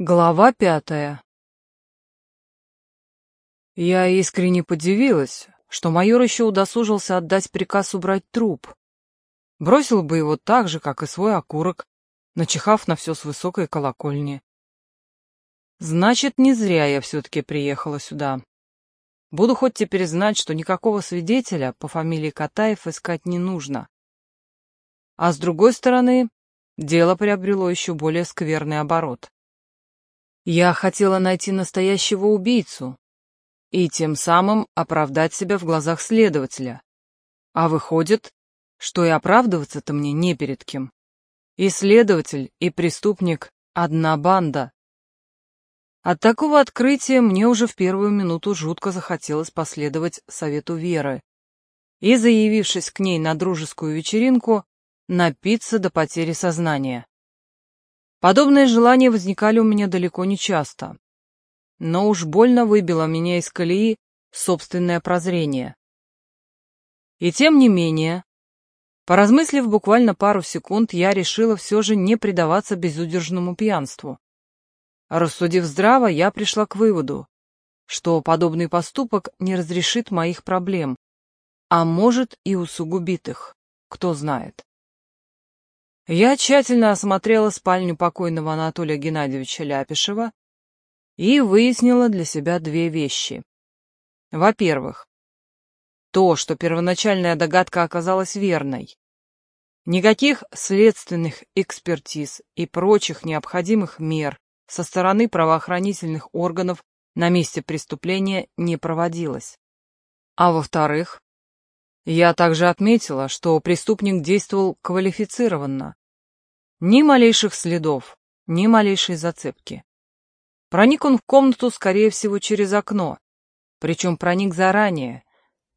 Глава пятая Я искренне подивилась, что майор еще удосужился отдать приказ убрать труп. Бросил бы его так же, как и свой окурок, начихав на все с высокой колокольни. Значит, не зря я все-таки приехала сюда. Буду хоть теперь знать, что никакого свидетеля по фамилии Катаев искать не нужно. А с другой стороны, дело приобрело еще более скверный оборот. Я хотела найти настоящего убийцу и тем самым оправдать себя в глазах следователя. А выходит, что и оправдываться-то мне не перед кем. И следователь, и преступник — одна банда. От такого открытия мне уже в первую минуту жутко захотелось последовать совету Веры и, заявившись к ней на дружескую вечеринку, напиться до потери сознания. Подобные желания возникали у меня далеко не часто. Но уж больно выбило меня из колеи собственное прозрение. И тем не менее, поразмыслив буквально пару секунд, я решила все же не предаваться безудержному пьянству. Рассудив здраво, я пришла к выводу, что подобный поступок не разрешит моих проблем, а может и усугубит их, кто знает. Я тщательно осмотрела спальню покойного Анатолия Геннадьевича Ляпишева и выяснила для себя две вещи. Во-первых, то, что первоначальная догадка оказалась верной. Никаких следственных экспертиз и прочих необходимых мер со стороны правоохранительных органов на месте преступления не проводилось. А во-вторых, я также отметила, что преступник действовал квалифицированно, ни малейших следов, ни малейшей зацепки. Проник он в комнату, скорее всего, через окно, причем проник заранее,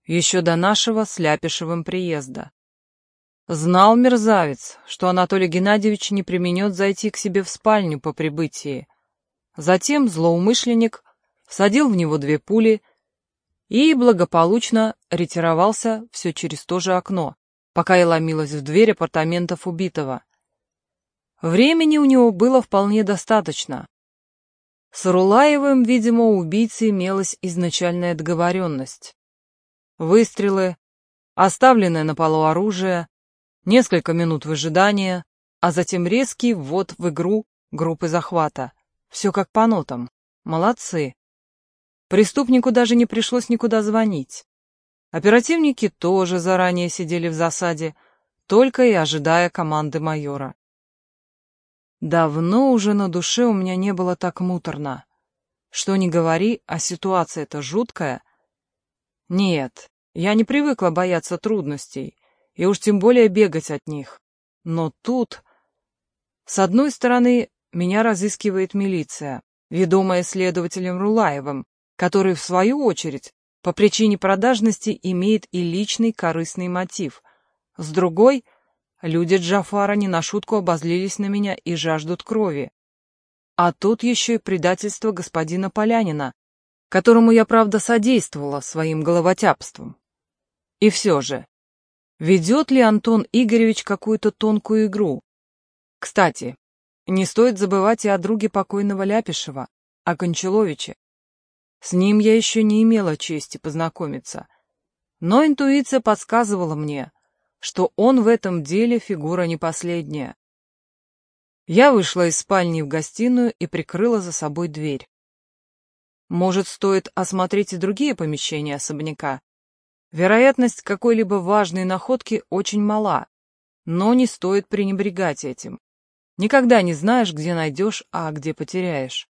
еще до нашего с Ляпишевым приезда. Знал мерзавец, что Анатолий Геннадьевич не применет зайти к себе в спальню по прибытии. Затем злоумышленник всадил в него две пули и благополучно ретировался все через то же окно, пока я ломилась в дверь апартаментов убитого. Времени у него было вполне достаточно. С Рулаевым, видимо, у убийцы имелась изначальная договоренность. Выстрелы, оставленное на полу оружие, несколько минут выжидания, а затем резкий ввод в игру группы захвата. Все как по нотам. Молодцы. Преступнику даже не пришлось никуда звонить. Оперативники тоже заранее сидели в засаде, только и ожидая команды майора. Давно уже на душе у меня не было так муторно. Что ни говори, а ситуация-то жуткая. Нет, я не привыкла бояться трудностей, и уж тем более бегать от них. Но тут... С одной стороны, меня разыскивает милиция, ведомая следователем Рулаевым, который, в свою очередь, по причине продажности имеет и личный корыстный мотив. С другой — Люди Джафара не на шутку обозлились на меня и жаждут крови. А тут еще и предательство господина Полянина, которому я, правда, содействовала своим головотяпством. И все же, ведет ли Антон Игоревич какую-то тонкую игру? Кстати, не стоит забывать и о друге покойного Ляпишева, о Кончаловиче. С ним я еще не имела чести познакомиться, но интуиция подсказывала мне — что он в этом деле фигура не последняя. Я вышла из спальни в гостиную и прикрыла за собой дверь. Может, стоит осмотреть и другие помещения особняка? Вероятность какой-либо важной находки очень мала, но не стоит пренебрегать этим. Никогда не знаешь, где найдешь, а где потеряешь.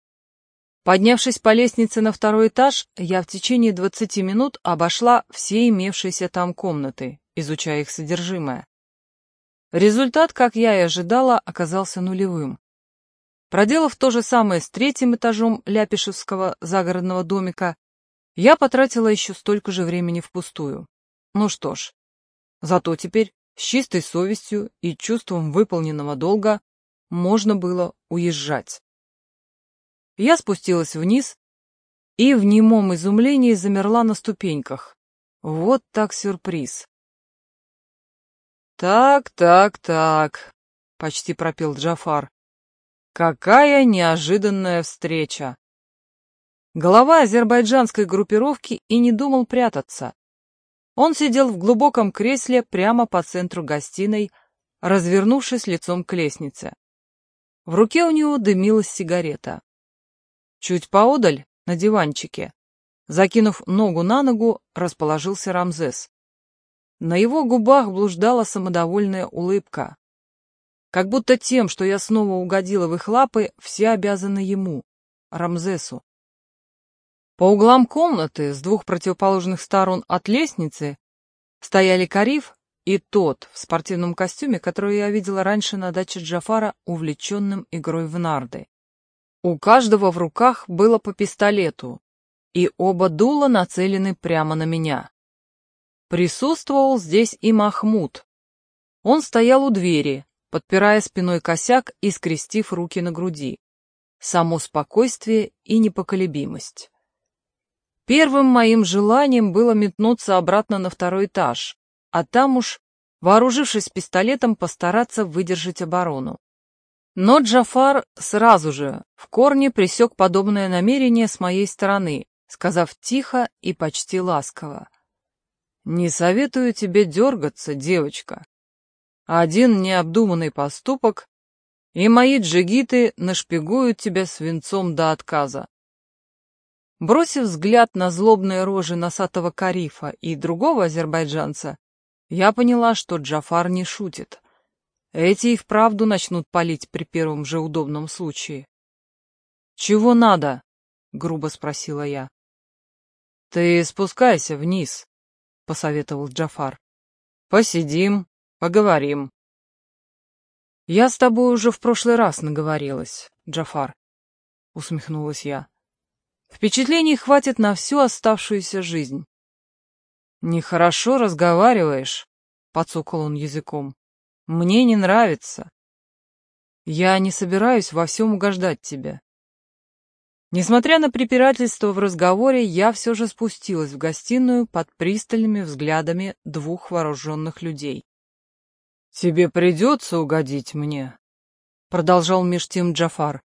Поднявшись по лестнице на второй этаж, я в течение 20 минут обошла все имевшиеся там комнаты, изучая их содержимое. Результат, как я и ожидала, оказался нулевым. Проделав то же самое с третьим этажом Ляпишевского загородного домика, я потратила еще столько же времени впустую. Ну что ж, зато теперь с чистой совестью и чувством выполненного долга можно было уезжать. Я спустилась вниз и в немом изумлении замерла на ступеньках. Вот так сюрприз. «Так, так, так», — почти пропил Джафар. «Какая неожиданная встреча!» Голова азербайджанской группировки и не думал прятаться. Он сидел в глубоком кресле прямо по центру гостиной, развернувшись лицом к лестнице. В руке у него дымилась сигарета. Чуть поодаль, на диванчике, закинув ногу на ногу, расположился Рамзес. На его губах блуждала самодовольная улыбка. Как будто тем, что я снова угодила в их лапы, все обязаны ему, Рамзесу. По углам комнаты, с двух противоположных сторон от лестницы, стояли Кариф и тот в спортивном костюме, который я видела раньше на даче Джафара, увлеченным игрой в нарды. У каждого в руках было по пистолету, и оба дула нацелены прямо на меня. Присутствовал здесь и Махмуд. Он стоял у двери, подпирая спиной косяк и скрестив руки на груди. Само спокойствие и непоколебимость. Первым моим желанием было метнуться обратно на второй этаж, а там уж, вооружившись пистолетом, постараться выдержать оборону. Но Джафар сразу же в корне пресек подобное намерение с моей стороны, сказав тихо и почти ласково. Не советую тебе дергаться, девочка. Один необдуманный поступок, и мои джигиты нашпигуют тебя свинцом до отказа. Бросив взгляд на злобные рожи носатого карифа и другого азербайджанца, я поняла, что Джафар не шутит. Эти и вправду начнут палить при первом же удобном случае. «Чего надо?» — грубо спросила я. «Ты спускайся вниз», посоветовал Джафар. «Посидим, поговорим». «Я с тобой уже в прошлый раз наговорилась, Джафар», — усмехнулась я. «Впечатлений хватит на всю оставшуюся жизнь». «Нехорошо разговариваешь», — подсокал он языком. «Мне не нравится. Я не собираюсь во всем угождать тебе. Несмотря на препирательство в разговоре, я все же спустилась в гостиную под пристальными взглядами двух вооруженных людей. «Тебе придется угодить мне», — продолжал миштим Джафар,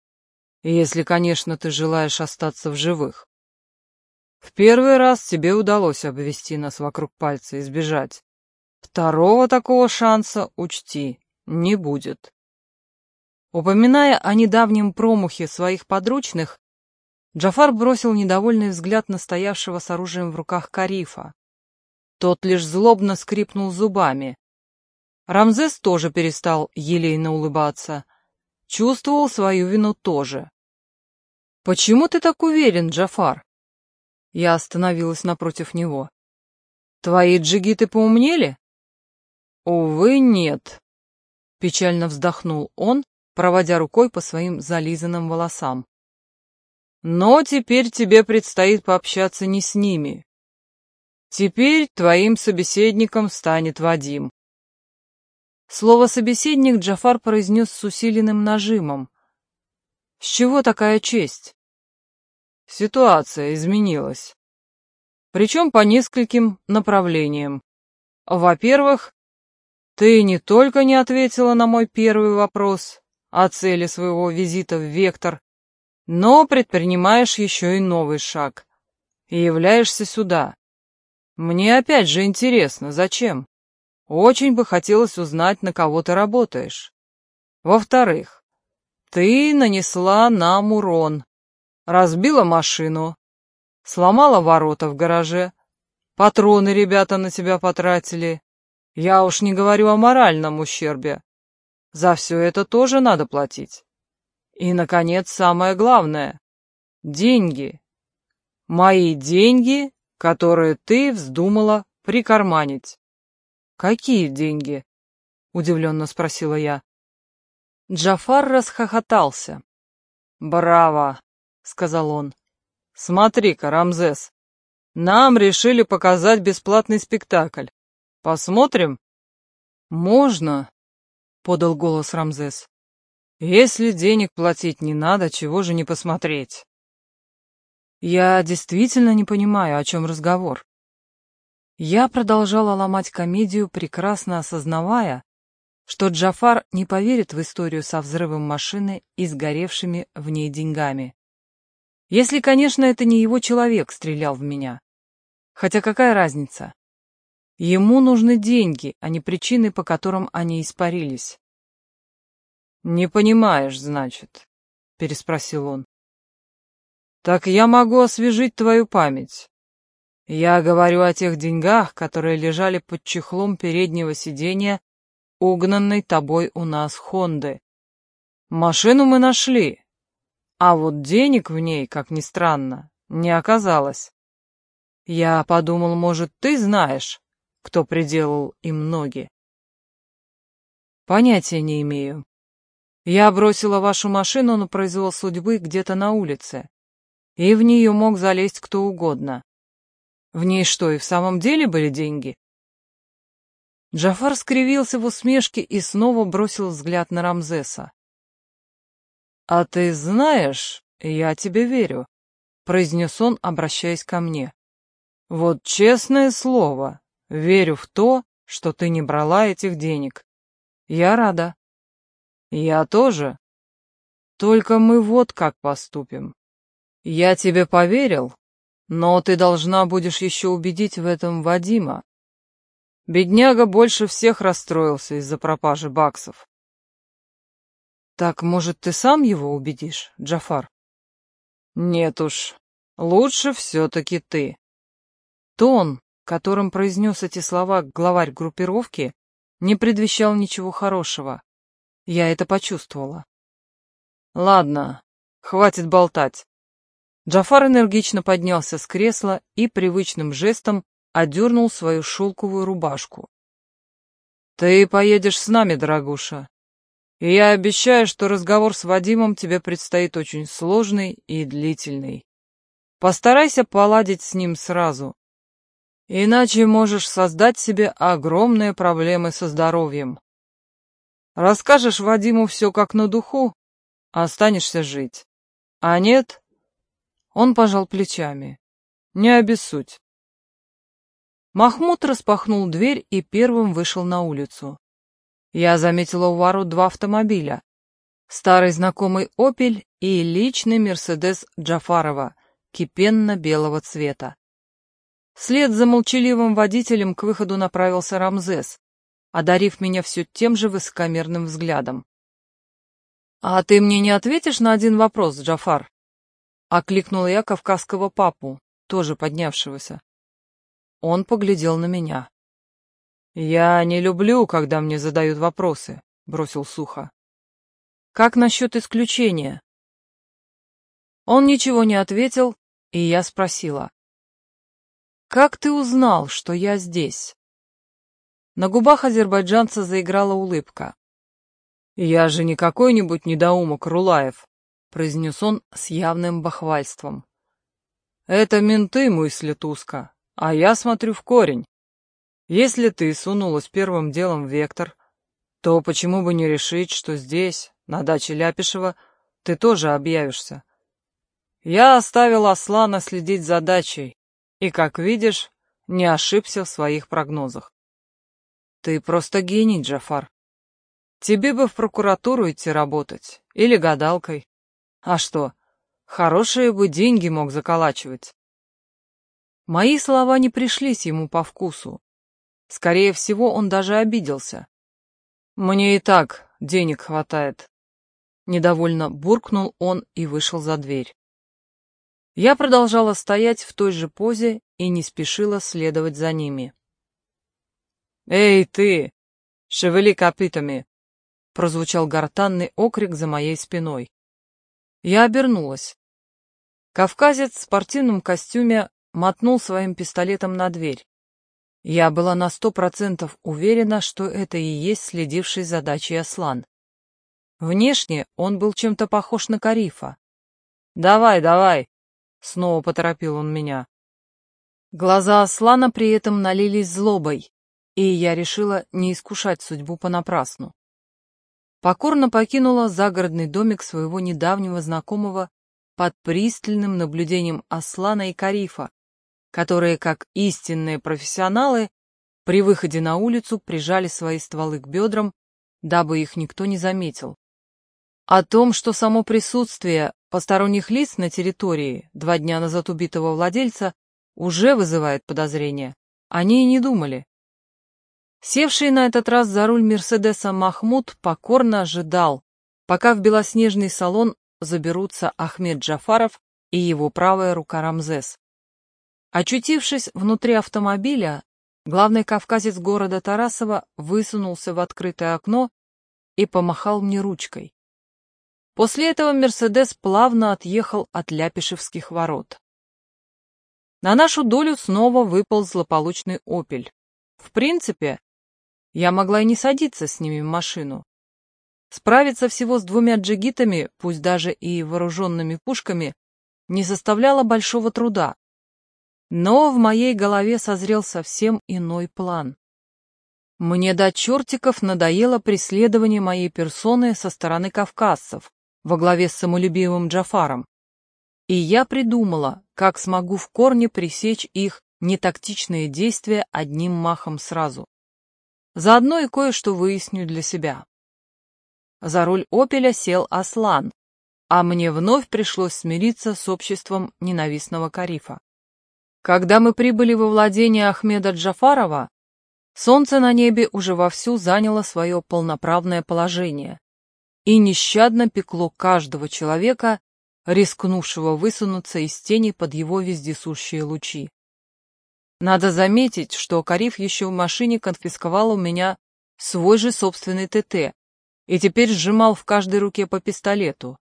«если, конечно, ты желаешь остаться в живых. В первый раз тебе удалось обвести нас вокруг пальца и сбежать. Второго такого шанса, учти, не будет». Упоминая о недавнем промахе своих подручных, Джафар бросил недовольный взгляд на стоявшего с оружием в руках Карифа. Тот лишь злобно скрипнул зубами. Рамзес тоже перестал елейно улыбаться. Чувствовал свою вину тоже. «Почему ты так уверен, Джафар?» Я остановилась напротив него. «Твои джигиты поумнели?» «Увы, нет», — печально вздохнул он, проводя рукой по своим зализанным волосам. Но теперь тебе предстоит пообщаться не с ними. Теперь твоим собеседником станет Вадим. Слово «собеседник» Джафар произнес с усиленным нажимом. С чего такая честь? Ситуация изменилась. Причем по нескольким направлениям. Во-первых, ты не только не ответила на мой первый вопрос о цели своего визита в «Вектор», но предпринимаешь еще и новый шаг и являешься сюда. Мне опять же интересно, зачем? Очень бы хотелось узнать, на кого ты работаешь. Во-вторых, ты нанесла нам урон, разбила машину, сломала ворота в гараже, патроны ребята на тебя потратили. Я уж не говорю о моральном ущербе. За все это тоже надо платить. И, наконец, самое главное — деньги. Мои деньги, которые ты вздумала прикарманить. «Какие деньги?» — удивленно спросила я. Джафар расхохотался. «Браво!» — сказал он. «Смотри-ка, Рамзес, нам решили показать бесплатный спектакль. Посмотрим?» «Можно?» — подал голос Рамзес. Если денег платить не надо, чего же не посмотреть? Я действительно не понимаю, о чем разговор. Я продолжала ломать комедию, прекрасно осознавая, что Джафар не поверит в историю со взрывом машины и сгоревшими в ней деньгами. Если, конечно, это не его человек стрелял в меня. Хотя какая разница? Ему нужны деньги, а не причины, по которым они испарились. «Не понимаешь, значит?» — переспросил он. «Так я могу освежить твою память. Я говорю о тех деньгах, которые лежали под чехлом переднего сиденья угнанной тобой у нас Хонды. Машину мы нашли, а вот денег в ней, как ни странно, не оказалось. Я подумал, может, ты знаешь, кто приделал им ноги?» «Понятия не имею», я бросила вашу машину на произвол судьбы где-то на улице, и в нее мог залезть кто угодно. В ней что, и в самом деле были деньги? Джафар скривился в усмешке и снова бросил взгляд на Рамзеса. «А ты знаешь, я тебе верю», — произнес он, обращаясь ко мне. «Вот честное слово, верю в то, что ты не брала этих денег. Я рада». Я тоже. Только мы вот как поступим. Я тебе поверил, но ты должна будешь еще убедить в этом Вадима. Бедняга больше всех расстроился из-за пропажи баксов. Так, может, ты сам его убедишь, Джафар? Нет уж, лучше все-таки ты. Тон, которым произнес эти слова главарь группировки, не предвещал ничего хорошего. Я это почувствовала. Ладно, хватит болтать. Джафар энергично поднялся с кресла и привычным жестом одернул свою шелковую рубашку. Ты поедешь с нами, дорогуша. И я обещаю, что разговор с Вадимом тебе предстоит очень сложный и длительный. Постарайся поладить с ним сразу. Иначе можешь создать себе огромные проблемы со здоровьем. Расскажешь Вадиму все как на духу, а останешься жить. А нет? Он пожал плечами. Не обессудь. Махмуд распахнул дверь и первым вышел на улицу. Я заметила у ворот два автомобиля. Старый знакомый «Опель» и личный «Мерседес» Джафарова, кипенно-белого цвета. Вслед за молчаливым водителем к выходу направился Рамзес одарив меня все тем же высокомерным взглядом. «А ты мне не ответишь на один вопрос, Джафар?» — окликнула я кавказского папу, тоже поднявшегося. Он поглядел на меня. «Я не люблю, когда мне задают вопросы», — бросил сухо. «Как насчет исключения?» Он ничего не ответил, и я спросила. «Как ты узнал, что я здесь?» На губах азербайджанца заиграла улыбка. «Я же не какой-нибудь недоумок Рулаев», — произнес он с явным бахвальством. «Это менты мыслят узко, а я смотрю в корень. Если ты сунулась первым делом в вектор, то почему бы не решить, что здесь, на даче Ляпишева, ты тоже объявишься? Я оставил Аслана следить за дачей, и, как видишь, не ошибся в своих прогнозах. Ты просто гений, Джафар. Тебе бы в прокуратуру идти работать. Или гадалкой. А что, хорошие бы деньги мог заколачивать. Мои слова не пришлись ему по вкусу. Скорее всего, он даже обиделся. Мне и так денег хватает. Недовольно буркнул он и вышел за дверь. Я продолжала стоять в той же позе и не спешила следовать за ними. «Эй, ты! Шевели копытами!» Прозвучал гортанный окрик за моей спиной. Я обернулась. Кавказец в спортивном костюме мотнул своим пистолетом на дверь. Я была на сто процентов уверена, что это и есть следивший за дачей Аслан. Внешне он был чем-то похож на Карифа. «Давай, давай!» — снова поторопил он меня. Глаза Аслана при этом налились злобой и я решила не искушать судьбу понапрасну. Покорно покинула загородный домик своего недавнего знакомого под пристальным наблюдением Аслана и Карифа, которые, как истинные профессионалы, при выходе на улицу прижали свои стволы к бедрам, дабы их никто не заметил. О том, что само присутствие посторонних лиц на территории два дня назад убитого владельца уже вызывает подозрения, они и не думали. Севший на этот раз за руль Мерседеса Махмуд покорно ожидал, пока в белоснежный салон заберутся Ахмед Джафаров и его правая рука Рамзес. Очутившись внутри автомобиля, главный кавказец города Тарасова высунулся в открытое окно и помахал мне ручкой. После этого Мерседес плавно отъехал от Ляпишевских ворот. На нашу долю снова выпал злополучный «Опель». В принципе, я могла и не садиться с ними в машину. Справиться всего с двумя джигитами, пусть даже и вооруженными пушками, не составляло большого труда. Но в моей голове созрел совсем иной план. Мне до чертиков надоело преследование моей персоны со стороны кавказцев во главе с самолюбивым Джафаром. И я придумала, как смогу в корне пресечь их нетактичные действия одним махом сразу. Заодно и кое-что выясню для себя. За руль «Опеля» сел Аслан, а мне вновь пришлось смириться с обществом ненавистного Карифа. Когда мы прибыли во владение Ахмеда Джафарова, солнце на небе уже вовсю заняло свое полноправное положение и нещадно пекло каждого человека, рискнувшего высунуться из тени под его вездесущие лучи. Надо заметить, что Кариф еще в машине конфисковал у меня свой же собственный ТТ и теперь сжимал в каждой руке по пистолету.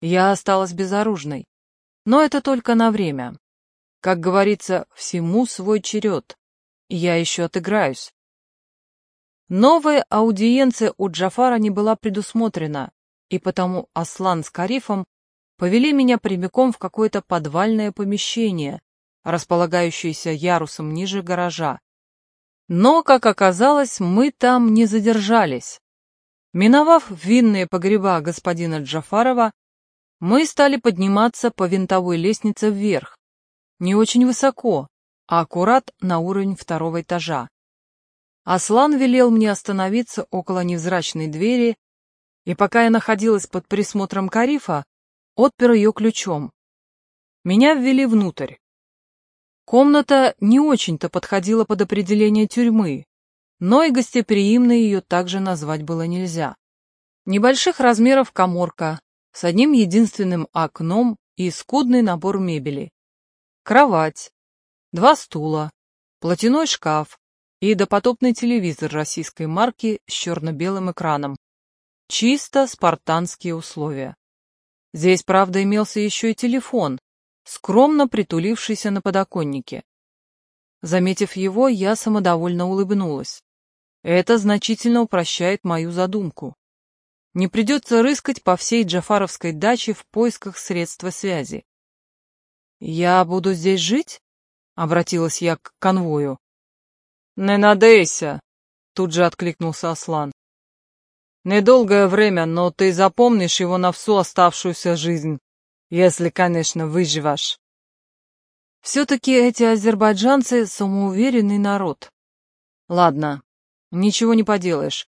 Я осталась безоружной. Но это только на время. Как говорится, всему свой черед. Я еще отыграюсь. Новая аудиенция у Джафара не была предусмотрена, и потому Аслан с Карифом повели меня прямиком в какое-то подвальное помещение, располагающийся ярусом ниже гаража. Но, как оказалось, мы там не задержались. Миновав винные погреба господина Джафарова, мы стали подниматься по винтовой лестнице вверх, не очень высоко, а аккурат на уровень второго этажа. Аслан велел мне остановиться около невзрачной двери, и пока я находилась под присмотром Карифа, отпер ее ключом. Меня ввели внутрь. Комната не очень-то подходила под определение тюрьмы, но и гостеприимной ее также назвать было нельзя. Небольших размеров коморка с одним единственным окном и скудный набор мебели. Кровать, два стула, платяной шкаф и допотопный телевизор российской марки с черно-белым экраном. Чисто спартанские условия. Здесь, правда, имелся еще и телефон, скромно притулившийся на подоконнике. Заметив его, я самодовольно улыбнулась. Это значительно упрощает мою задумку. Не придется рыскать по всей Джафаровской даче в поисках средства связи. «Я буду здесь жить?» — обратилась я к конвою. «Не надейся!» — тут же откликнулся Аслан. «Недолгое время, но ты запомнишь его на всю оставшуюся жизнь» если, конечно, выживешь. Все-таки эти азербайджанцы самоуверенный народ. Ладно, ничего не поделаешь.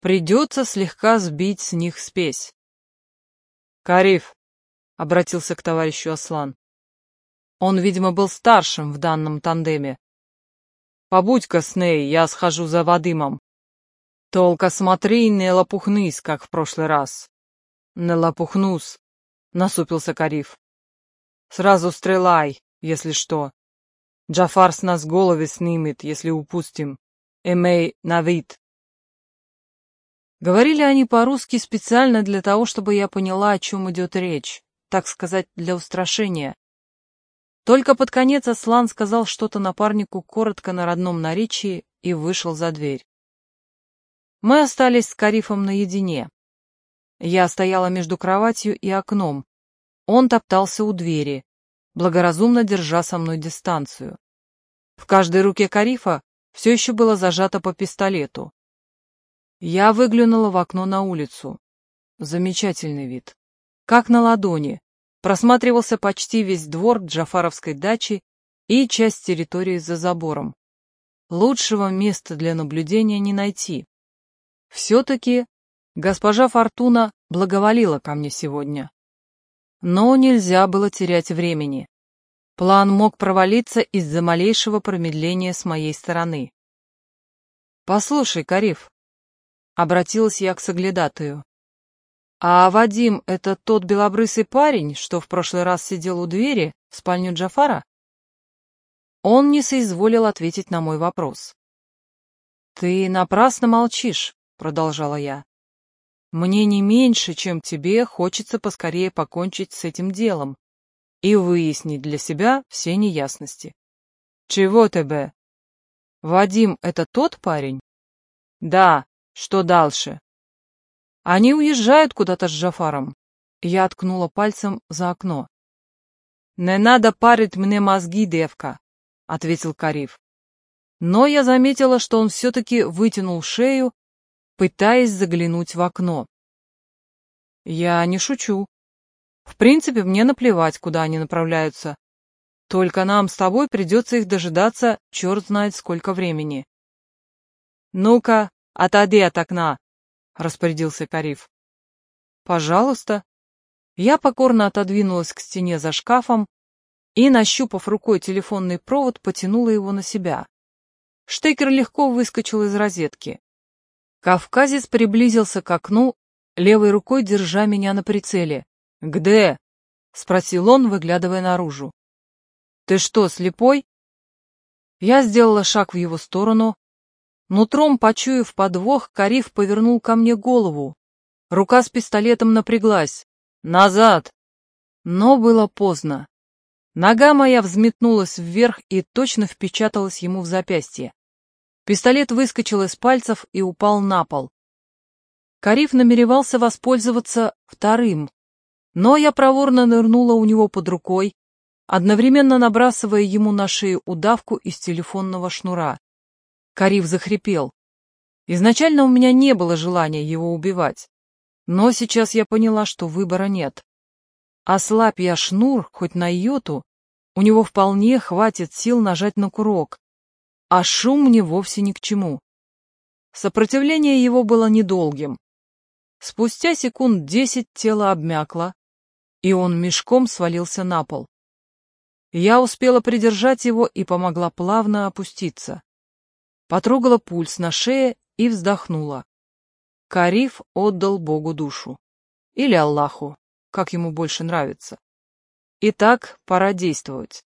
Придется слегка сбить с них спесь. Кариф, — обратился к товарищу Аслан. Он, видимо, был старшим в данном тандеме. «Побудь-ка с ней, я схожу за Вадимом. Толко смотри, не лопухнись, как в прошлый раз. Не лопухнусь, — насупился Кариф. «Сразу стрелай, если что. Джафар с нас головы снимет, если упустим. Эмей Навид. Говорили они по-русски специально для того, чтобы я поняла, о чем идет речь, так сказать, для устрашения. Только под конец Аслан сказал что-то напарнику коротко на родном наречии и вышел за дверь. Мы остались с Карифом наедине. Я стояла между кроватью и окном. Он топтался у двери, благоразумно держа со мной дистанцию. В каждой руке Карифа все еще было зажато по пистолету. Я выглянула в окно на улицу. Замечательный вид. Как на ладони. Просматривался почти весь двор Джафаровской дачи и часть территории за забором. Лучшего места для наблюдения не найти. Все-таки Госпожа Фортуна благоволила ко мне сегодня. Но нельзя было терять времени. План мог провалиться из-за малейшего промедления с моей стороны. «Послушай, Кариф», — обратилась я к соглядатую, — «а Вадим — это тот белобрысый парень, что в прошлый раз сидел у двери в спальню Джафара?» Он не соизволил ответить на мой вопрос. «Ты напрасно молчишь», — продолжала я. Мне не меньше, чем тебе, хочется поскорее покончить с этим делом и выяснить для себя все неясности. Чего тебе? Вадим, это тот парень? Да, что дальше? Они уезжают куда-то с Жафаром. Я откнула пальцем за окно. «Не надо парить мне мозги, девка», — ответил Кариф. Но я заметила, что он все-таки вытянул шею пытаясь заглянуть в окно. Я не шучу. В принципе, мне наплевать, куда они направляются. Только нам с тобой придется их дожидаться черт знает сколько времени. «Ну-ка, отойди от окна», — распорядился Кариф. «Пожалуйста». Я покорно отодвинулась к стене за шкафом и, нащупав рукой телефонный провод, потянула его на себя. Штекер легко выскочил из розетки. Кавказец приблизился к окну, левой рукой держа меня на прицеле. «Где?» — спросил он, выглядывая наружу. «Ты что, слепой?» Я сделала шаг в его сторону. Нутром, почуяв подвох, Кариф повернул ко мне голову. Рука с пистолетом напряглась. «Назад!» Но было поздно. Нога моя взметнулась вверх и точно впечаталась ему в запястье. Пистолет выскочил из пальцев и упал на пол. Кариф намеревался воспользоваться вторым, но я проворно нырнула у него под рукой, одновременно набрасывая ему на шею удавку из телефонного шнура. Кариф захрипел. Изначально у меня не было желания его убивать, но сейчас я поняла, что выбора нет. Ослабь я шнур хоть на йоту, у него вполне хватит сил нажать на курок а шум мне вовсе ни к чему. Сопротивление его было недолгим. Спустя секунд десять тело обмякло, и он мешком свалился на пол. Я успела придержать его и помогла плавно опуститься. Потрогала пульс на шее и вздохнула. Кариф отдал Богу душу. Или Аллаху, как ему больше нравится. Итак, пора действовать.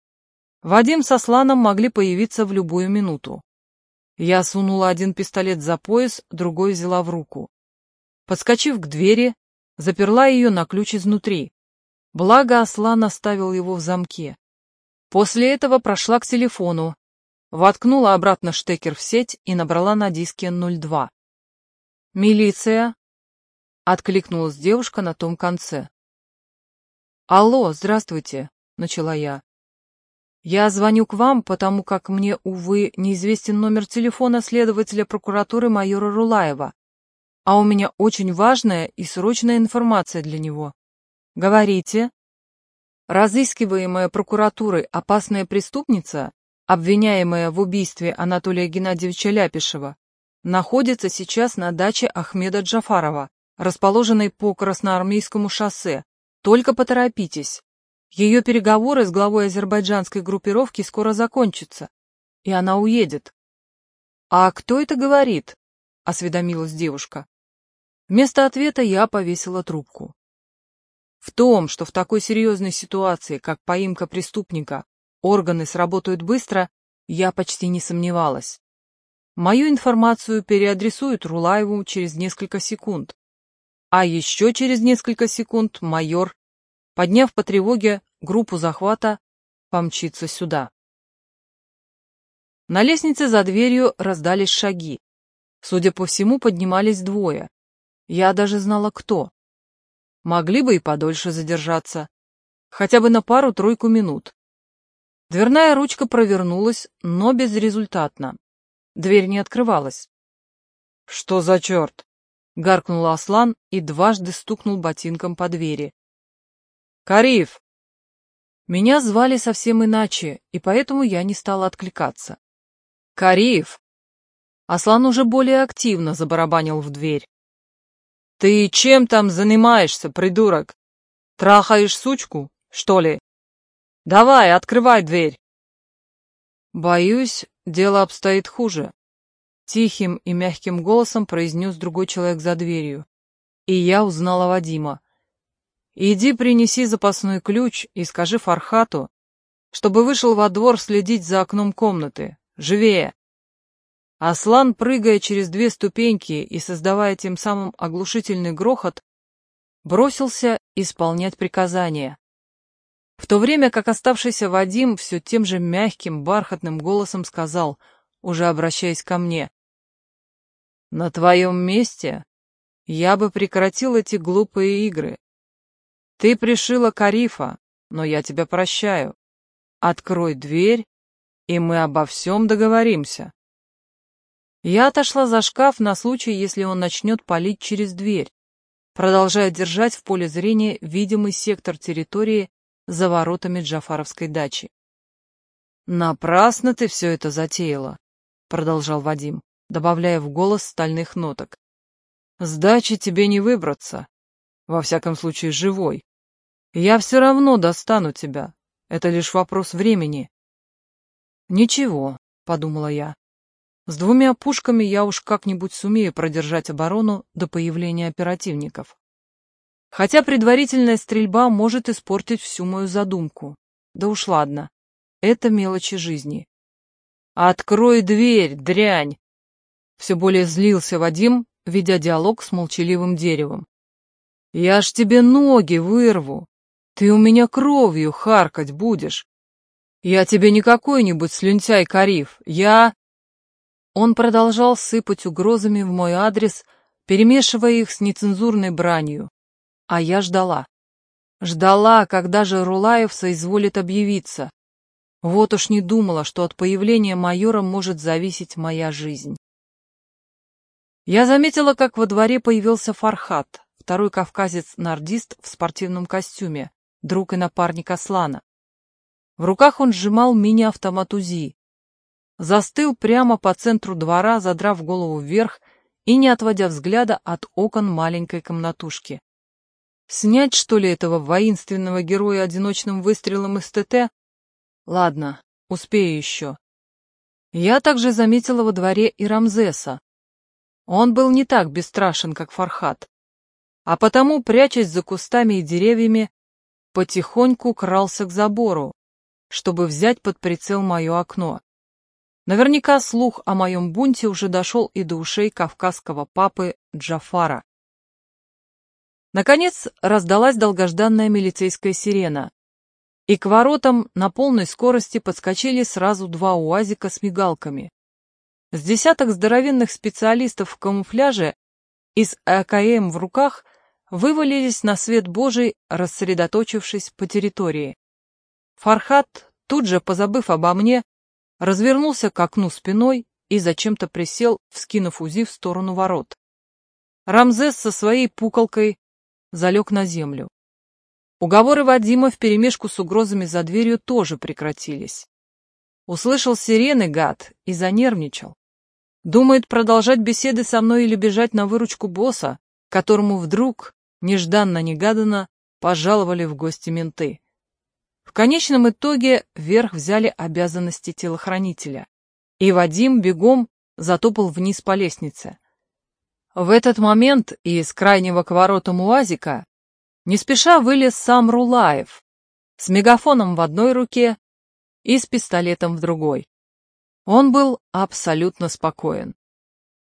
Вадим со Сланом могли появиться в любую минуту. Я сунула один пистолет за пояс, другой взяла в руку. Подскочив к двери, заперла ее на ключ изнутри. Благо Аслан оставил его в замке. После этого прошла к телефону, воткнула обратно штекер в сеть и набрала на диске 02. «Милиция?» — откликнулась девушка на том конце. «Алло, здравствуйте», — начала я. Я звоню к вам, потому как мне, увы, неизвестен номер телефона следователя прокуратуры майора Рулаева, а у меня очень важная и срочная информация для него. Говорите. Разыскиваемая прокуратурой опасная преступница, обвиняемая в убийстве Анатолия Геннадьевича Ляпишева, находится сейчас на даче Ахмеда Джафарова, расположенной по Красноармейскому шоссе. Только поторопитесь. Ее переговоры с главой азербайджанской группировки скоро закончатся, и она уедет. «А кто это говорит?» — осведомилась девушка. Вместо ответа я повесила трубку. В том, что в такой серьезной ситуации, как поимка преступника, органы сработают быстро, я почти не сомневалась. Мою информацию переадресуют Рулаеву через несколько секунд. А еще через несколько секунд майор подняв по тревоге группу захвата, помчится сюда. На лестнице за дверью раздались шаги. Судя по всему, поднимались двое. Я даже знала, кто. Могли бы и подольше задержаться. Хотя бы на пару-тройку минут. Дверная ручка провернулась, но безрезультатно. Дверь не открывалась. «Что за черт?» — гаркнул Аслан и дважды стукнул ботинком по двери. Кариф! Меня звали совсем иначе, и поэтому я не стала откликаться. Кариф! Аслан уже более активно забарабанил в дверь. Ты чем там занимаешься, придурок? Трахаешь сучку, что ли? Давай, открывай дверь. Боюсь, дело обстоит хуже. Тихим и мягким голосом произнес другой человек за дверью. И я узнала Вадима. Иди принеси запасной ключ и скажи Фархату, чтобы вышел во двор следить за окном комнаты. Живее!» Аслан, прыгая через две ступеньки и создавая тем самым оглушительный грохот, бросился исполнять приказания. В то время как оставшийся Вадим все тем же мягким, бархатным голосом сказал, уже обращаясь ко мне, «На твоем месте я бы прекратил эти глупые игры ты пришила Карифа, но я тебя прощаю. Открой дверь, и мы обо всем договоримся. Я отошла за шкаф на случай, если он начнет палить через дверь, продолжая держать в поле зрения видимый сектор территории за воротами Джафаровской дачи. «Напрасно ты все это затеяла», — продолжал Вадим, добавляя в голос стальных ноток. «С дачи тебе не выбраться, во всяком случае живой. Я все равно достану тебя. Это лишь вопрос времени. Ничего, подумала я. С двумя пушками я уж как-нибудь сумею продержать оборону до появления оперативников. Хотя предварительная стрельба может испортить всю мою задумку. Да уж ладно. Это мелочи жизни. «Открой дверь, дрянь!» Все более злился Вадим, ведя диалог с молчаливым деревом. «Я ж тебе ноги вырву! Ты у меня кровью харкать будешь. Я тебе не какой-нибудь слюнтяй Кариф. Я...» Он продолжал сыпать угрозами в мой адрес, перемешивая их с нецензурной бранью. А я ждала. Ждала, когда же Рулаев соизволит объявиться. Вот уж не думала, что от появления майора может зависеть моя жизнь. Я заметила, как во дворе появился Фархат, второй кавказец-нардист в спортивном костюме друг и напарник Аслана. В руках он сжимал мини-автомат УЗИ. Застыл прямо по центру двора, задрав голову вверх и не отводя взгляда от окон маленькой комнатушки. Снять, что ли, этого воинственного героя одиночным выстрелом из ТТ? Ладно, успею еще. Я также заметила во дворе и Рамзеса. Он был не так бесстрашен, как Фархат. А потому, прячась за кустами и деревьями, потихоньку крался к забору, чтобы взять под прицел мое окно. Наверняка слух о моем бунте уже дошел и до ушей кавказского папы Джафара. Наконец раздалась долгожданная милицейская сирена, и к воротам на полной скорости подскочили сразу два уазика с мигалками. С десяток здоровенных специалистов в камуфляже и с АКМ в руках вывалились на свет Божий, рассредоточившись по территории. Фархат, тут же позабыв обо мне, развернулся к окну спиной и зачем-то присел, вскинув УЗИ в сторону ворот. Рамзес со своей пуколкой залег на землю. Уговоры Вадима вперемешку с угрозами за дверью тоже прекратились. Услышал сирены гад и занервничал. Думает продолжать беседы со мной или бежать на выручку босса, которому вдруг нежданно-негаданно пожаловали в гости менты. В конечном итоге вверх взяли обязанности телохранителя, и Вадим бегом затопал вниз по лестнице. В этот момент из крайнего поворота муазика не спеша вылез сам Рулаев с мегафоном в одной руке и с пистолетом в другой. Он был абсолютно спокоен.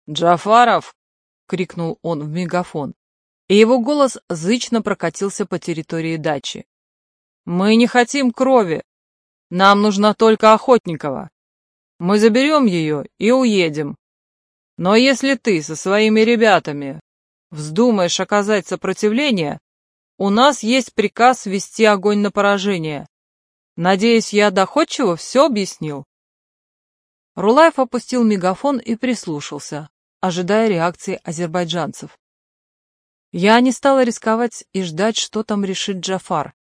«Джафаров!» — крикнул он в мегафон и его голос зычно прокатился по территории дачи. «Мы не хотим крови. Нам нужна только Охотникова. Мы заберем ее и уедем. Но если ты со своими ребятами вздумаешь оказать сопротивление, у нас есть приказ вести огонь на поражение. Надеюсь, я доходчиво все объяснил». Рулаев опустил мегафон и прислушался, ожидая реакции азербайджанцев. Я не стала рисковать и ждать, что там решит Джафар.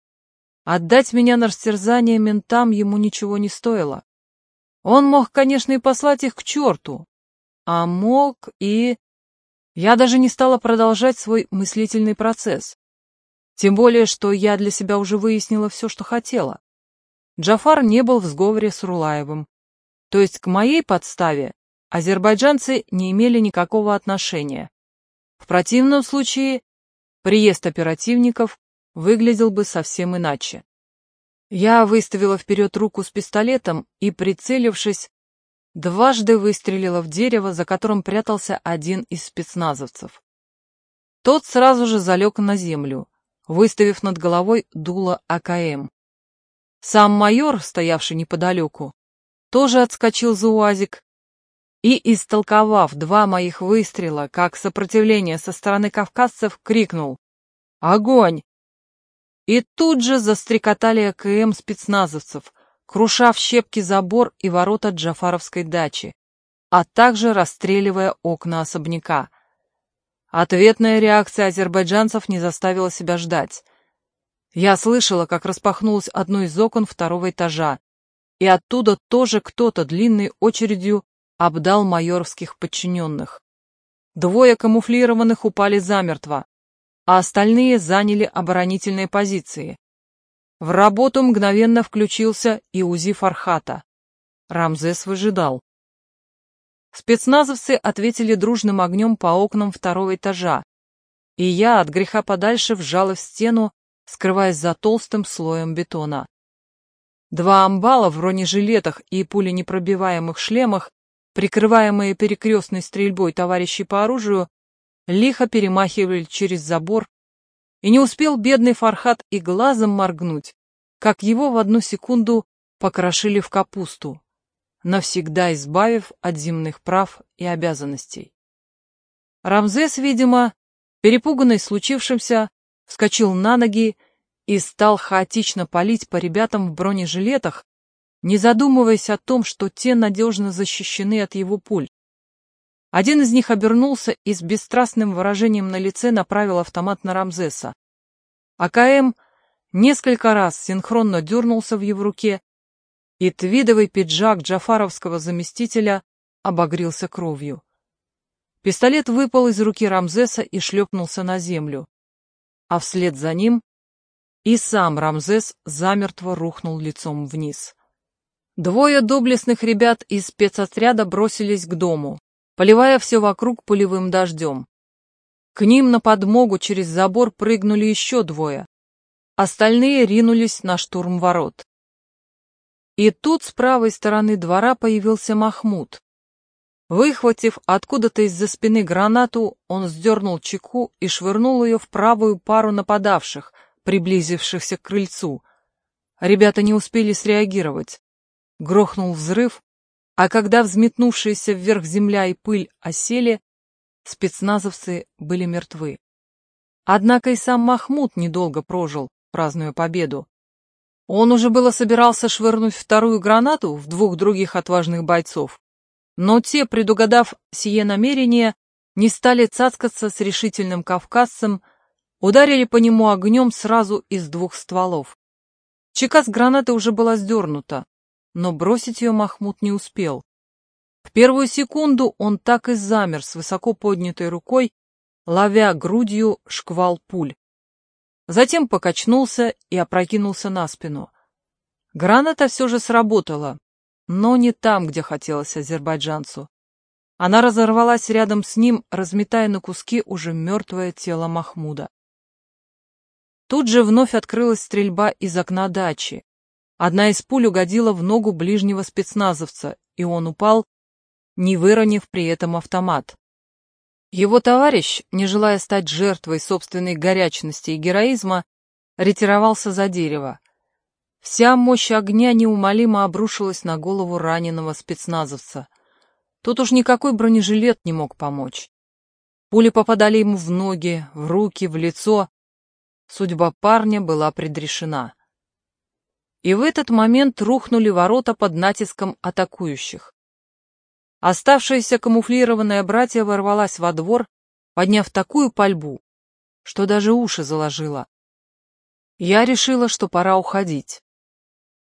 Отдать меня на растерзание ментам ему ничего не стоило. Он мог, конечно, и послать их к черту, а мог и... Я даже не стала продолжать свой мыслительный процесс. Тем более, что я для себя уже выяснила все, что хотела. Джафар не был в сговоре с Рулаевым. То есть к моей подставе азербайджанцы не имели никакого отношения. В противном случае приезд оперативников выглядел бы совсем иначе. Я выставила вперед руку с пистолетом и, прицелившись, дважды выстрелила в дерево, за которым прятался один из спецназовцев. Тот сразу же залег на землю, выставив над головой дуло АКМ. Сам майор, стоявший неподалеку, тоже отскочил за уазик и, истолковав два моих выстрела как сопротивление со стороны кавказцев, крикнул «Огонь!». И тут же застрекотали АКМ спецназовцев, круша в щепки забор и ворота Джафаровской дачи, а также расстреливая окна особняка. Ответная реакция азербайджанцев не заставила себя ждать. Я слышала, как распахнулось одно из окон второго этажа, и оттуда тоже кто-то длинной очередью обдал майорских подчиненных. Двое камуфлированных упали замертво, а остальные заняли оборонительные позиции. В работу мгновенно включился и УЗИ Фархата. Рамзес выжидал. Спецназовцы ответили дружным огнем по окнам второго этажа, и я от греха подальше вжалась в стену, скрываясь за толстым слоем бетона. Два амбала в бронежилетах и пуленепробиваемых шлемах прикрываемые перекрестной стрельбой товарищи по оружию, лихо перемахивали через забор, и не успел бедный Фархат и глазом моргнуть, как его в одну секунду покрошили в капусту, навсегда избавив от земных прав и обязанностей. Рамзес, видимо, перепуганный случившимся, вскочил на ноги и стал хаотично палить по ребятам в бронежилетах, не задумываясь о том, что те надежно защищены от его пуль. Один из них обернулся и с бесстрастным выражением на лице направил автомат на Рамзеса. АКМ несколько раз синхронно дернулся в его руке, и твидовый пиджак джафаровского заместителя обогрелся кровью. Пистолет выпал из руки Рамзеса и шлепнулся на землю, а вслед за ним и сам Рамзес замертво рухнул лицом вниз. Двое доблестных ребят из спецотряда бросились к дому, поливая все вокруг пулевым дождем. К ним на подмогу через забор прыгнули еще двое. Остальные ринулись на штурм ворот. И тут с правой стороны двора появился Махмуд. Выхватив откуда-то из-за спины гранату, он сдернул чеку и швырнул ее в правую пару нападавших, приблизившихся к крыльцу. Ребята не успели среагировать. Грохнул взрыв, а когда взметнувшаяся вверх земля и пыль осели, спецназовцы были мертвы. Однако и сам Махмуд недолго прожил, праздную победу. Он уже было собирался швырнуть вторую гранату в двух других отважных бойцов, но те, предугадав сие намерение, не стали цацкаться с решительным кавказцем, ударили по нему огнем сразу из двух стволов. Чека с гранаты уже была сдернута, но бросить ее Махмуд не успел. В первую секунду он так и замер с высоко поднятой рукой, ловя грудью шквал пуль. Затем покачнулся и опрокинулся на спину. Граната все же сработала, но не там, где хотелось азербайджанцу. Она разорвалась рядом с ним, разметая на куски уже мертвое тело Махмуда. Тут же вновь открылась стрельба из окна дачи. Одна из пуль угодила в ногу ближнего спецназовца, и он упал, не выронив при этом автомат. Его товарищ, не желая стать жертвой собственной горячности и героизма, ретировался за дерево. Вся мощь огня неумолимо обрушилась на голову раненого спецназовца. Тут уж никакой бронежилет не мог помочь. Пули попадали ему в ноги, в руки, в лицо. Судьба парня была предрешена и в этот момент рухнули ворота под натиском атакующих. Оставшаяся камуфлированная братья ворвалась во двор, подняв такую пальбу, что даже уши заложила. Я решила, что пора уходить.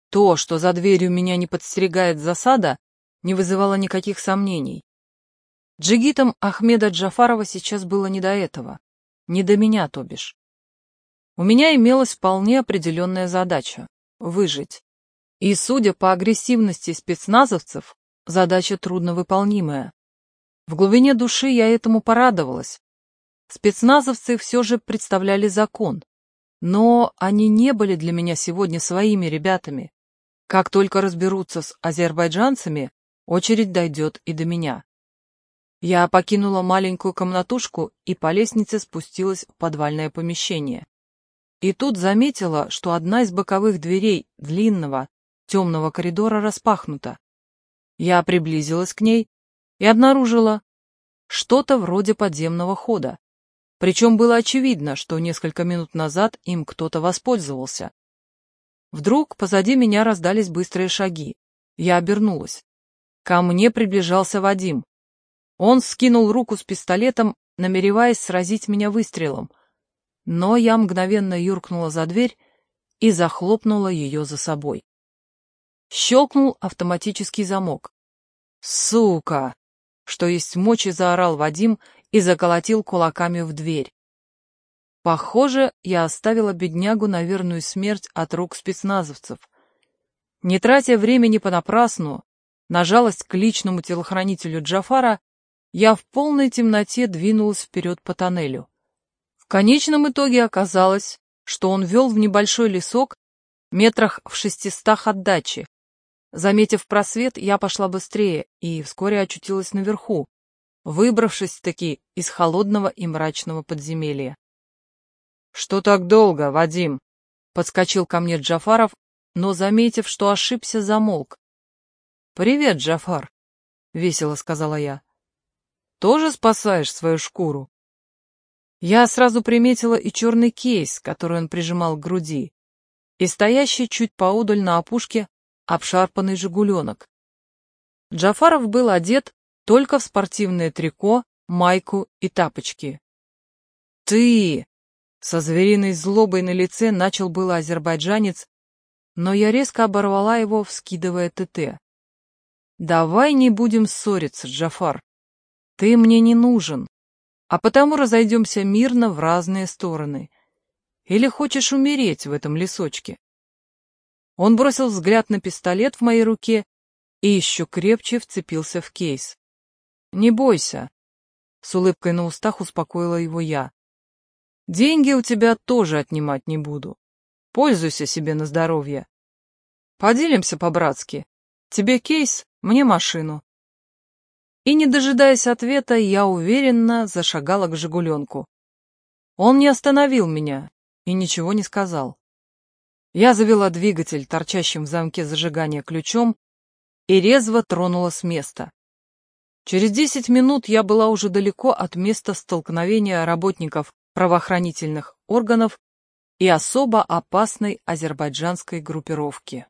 То, что за дверью меня не подстерегает засада, не вызывало никаких сомнений. Джигитам Ахмеда Джафарова сейчас было не до этого, не до меня, то бишь. У меня имелась вполне определенная задача выжить. И, судя по агрессивности спецназовцев, задача трудновыполнимая. В глубине души я этому порадовалась. Спецназовцы все же представляли закон, но они не были для меня сегодня своими ребятами. Как только разберутся с азербайджанцами, очередь дойдет и до меня. Я покинула маленькую комнатушку и по лестнице спустилась в подвальное помещение. И тут заметила, что одна из боковых дверей длинного, темного коридора распахнута. Я приблизилась к ней и обнаружила что-то вроде подземного хода. Причем было очевидно, что несколько минут назад им кто-то воспользовался. Вдруг позади меня раздались быстрые шаги. Я обернулась. Ко мне приближался Вадим. Он скинул руку с пистолетом, намереваясь сразить меня выстрелом — но я мгновенно юркнула за дверь и захлопнула ее за собой. Щелкнул автоматический замок. «Сука!» — что есть мочи заорал Вадим и заколотил кулаками в дверь. Похоже, я оставила беднягу на верную смерть от рук спецназовцев. Не тратя времени понапрасну, на жалость к личному телохранителю Джафара, я в полной темноте двинулась вперед по тоннелю конечном итоге оказалось, что он вел в небольшой лесок метрах в шестистах от дачи. Заметив просвет, я пошла быстрее и вскоре очутилась наверху, выбравшись-таки из холодного и мрачного подземелья. «Что так долго, Вадим?» — подскочил ко мне Джафаров, но, заметив, что ошибся, замолк. «Привет, Джафар», — весело сказала я. «Тоже спасаешь свою шкуру?» Я сразу приметила и черный кейс, который он прижимал к груди, и стоящий чуть поодаль на опушке обшарпанный «Жигуленок». Джафаров был одет только в спортивное трико, майку и тапочки. «Ты!» — со звериной злобой на лице начал был азербайджанец, но я резко оборвала его, вскидывая ТТ. «Давай не будем ссориться, Джафар. Ты мне не нужен а потому разойдемся мирно в разные стороны. Или хочешь умереть в этом лесочке?» Он бросил взгляд на пистолет в моей руке и еще крепче вцепился в кейс. «Не бойся», — с улыбкой на устах успокоила его я. «Деньги у тебя тоже отнимать не буду. Пользуйся себе на здоровье. Поделимся по-братски. Тебе кейс, мне машину. И, не дожидаясь ответа, я уверенно зашагала к «Жигуленку». Он не остановил меня и ничего не сказал. Я завела двигатель, торчащим в замке зажигания ключом, и резво тронула с места. Через десять минут я была уже далеко от места столкновения работников правоохранительных органов и особо опасной азербайджанской группировки.